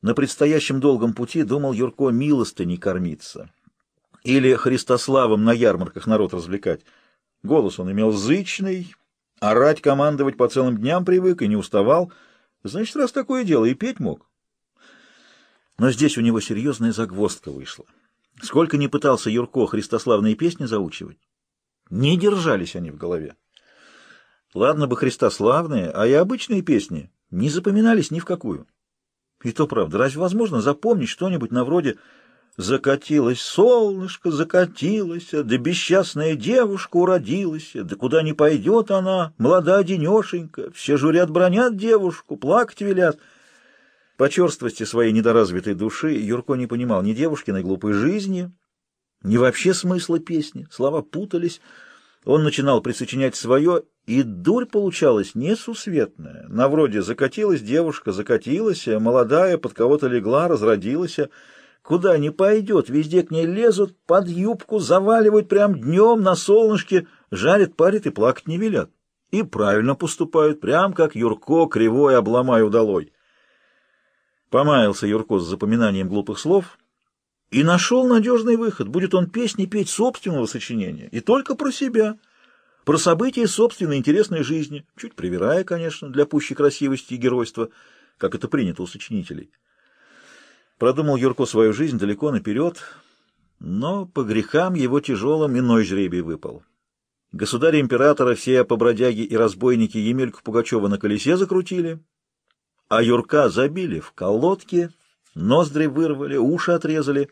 На предстоящем долгом пути думал Юрко милостыней кормиться. Или Христославом на ярмарках народ развлекать. Голос он имел зычный, орать, командовать по целым дням привык и не уставал. Значит, раз такое дело, и петь мог. Но здесь у него серьезная загвоздка вышла. Сколько ни пытался Юрко христославные песни заучивать, не держались они в голове. Ладно бы христославные, а и обычные песни не запоминались ни в какую. И то правда, разве возможно запомнить что-нибудь на вроде «Закатилось солнышко, закатилось, да бесчастная девушка уродилась, да куда не пойдет она, молода денешенька, все журят бронят девушку, плакать велят». По черствости своей недоразвитой души Юрко не понимал ни девушкиной глупой жизни, ни вообще смысла песни. Слова путались, он начинал присочинять свое, и дурь получалась несусветная. На вроде закатилась девушка, закатилась, молодая, под кого-то легла, разродилась. Куда не пойдет, везде к ней лезут, под юбку заваливают прям днем на солнышке, жарят, парят и плакать не велят. И правильно поступают, прям как Юрко кривой обломай удалой. Помаялся Юрко с запоминанием глупых слов и нашел надежный выход. Будет он песни петь собственного сочинения, и только про себя — про события собственной интересной жизни, чуть привирая, конечно, для пущей красивости и геройства, как это принято у сочинителей. Продумал Юрко свою жизнь далеко наперед, но по грехам его тяжелым иной жребий выпал. Государя-императора все побродяги и разбойники Емельку Пугачева на колесе закрутили, а Юрка забили в колодки, ноздри вырвали, уши отрезали,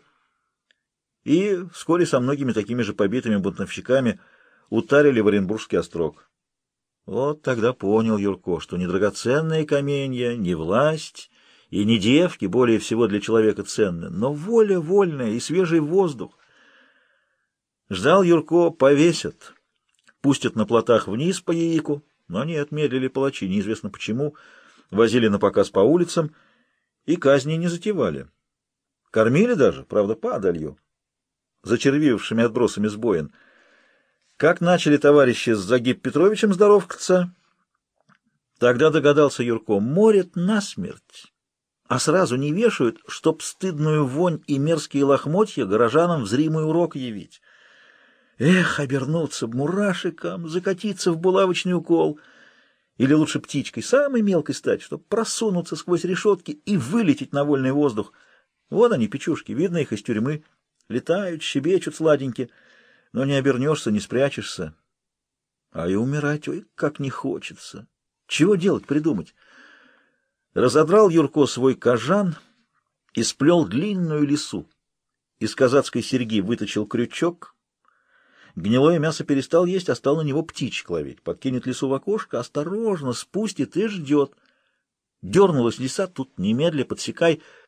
и вскоре со многими такими же побитыми бунтовщиками – утарили в Оренбургский острог. Вот тогда понял Юрко, что не драгоценные каменья, не власть и не девки более всего для человека ценны, но воля вольная и свежий воздух. Ждал Юрко, повесят, пустят на плотах вниз по яику, но нет, медлили палачи, неизвестно почему, возили на показ по улицам и казни не затевали. Кормили даже, правда, падалью, зачервившими отбросами сбоин — как начали товарищи с Загиб Петровичем здоровкаться, тогда догадался Юрко, морят насмерть, а сразу не вешают, чтоб стыдную вонь и мерзкие лохмотья горожанам в зримый урок явить. Эх, обернуться мурашиком, закатиться в булавочный укол, или лучше птичкой, самой мелкой стать, чтоб просунуться сквозь решетки и вылететь на вольный воздух. Вот они, печушки, видно их из тюрьмы, летают, щебечут сладенькие, но не обернешься, не спрячешься. А и умирать, ой, как не хочется. Чего делать, придумать? Разодрал Юрко свой кожан и сплел длинную лису. Из казацкой серьги выточил крючок. Гнилое мясо перестал есть, а стал на него птичек ловить. Подкинет лису в окошко, осторожно спустит и ждет. Дернулась лиса, тут немедля подсекай —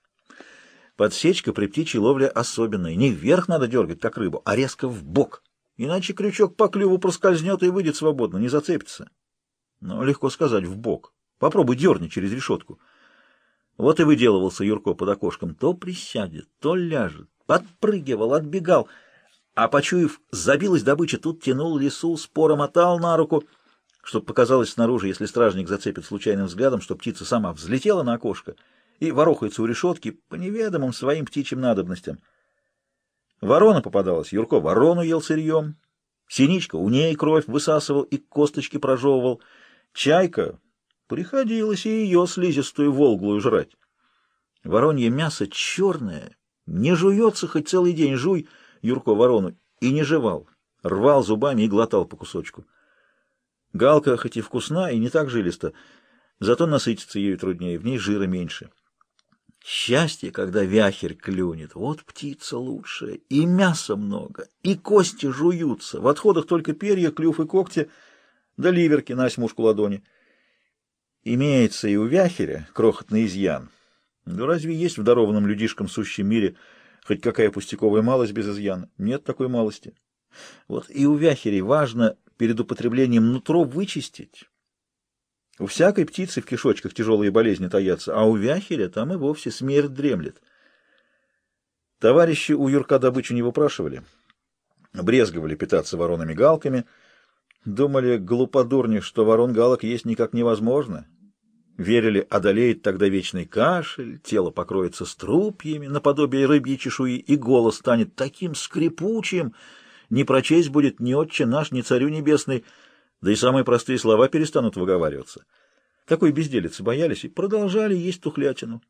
Подсечка при птичьей ловле особенная. Не вверх надо дергать, как рыбу, а резко в бок. Иначе крючок по клюву проскользнет и выйдет свободно, не зацепится. Но легко сказать, в бок. Попробуй дерни через решетку. Вот и выделывался Юрко под окошком. То присядет, то ляжет. Подпрыгивал, отбегал. А, почуяв, забилась добыча, тут тянул лесу, споро мотал на руку, чтобы показалось снаружи, если стражник зацепит случайным взглядом, что птица сама взлетела на окошко — и ворохается у решетки по неведомым своим птичьим надобностям. Ворона попадалась, Юрко ворону ел сырьем, синичка у ней кровь высасывал и косточки прожевывал, чайка приходилось и ее слизистую волглую жрать. Воронье мясо черное, не жуется хоть целый день, жуй, Юрко, ворону, и не жевал, рвал зубами и глотал по кусочку. Галка хоть и вкусна, и не так жилиста, зато насытиться ею труднее, в ней жира меньше. Счастье, когда вяхерь клюнет. Вот птица лучшая. И мяса много, и кости жуются. В отходах только перья, клюв и когти, да ливерки на осьмушку ладони. Имеется и у вяхеря крохотный изъян. Да разве есть в дарованном людишкам сущем мире хоть какая пустяковая малость без изъяна? Нет такой малости. Вот и у вяхерей важно перед употреблением нутро вычистить, у всякой птицы в кишочках тяжелые болезни таятся, а у вяхеря там и вовсе смерть дремлет. Товарищи у Юрка добычу не выпрашивали. Брезговали питаться воронами-галками. Думали, глуподурни, что ворон-галок есть никак невозможно. Верили, одолеет тогда вечный кашель, тело покроется струпьями, наподобие рыбьей чешуи, и голос станет таким скрипучим, не прочесть будет ни отче наш, ни царю небесный, да и самые простые слова перестанут выговариваться. Такой безделицы боялись и продолжали есть тухлятину.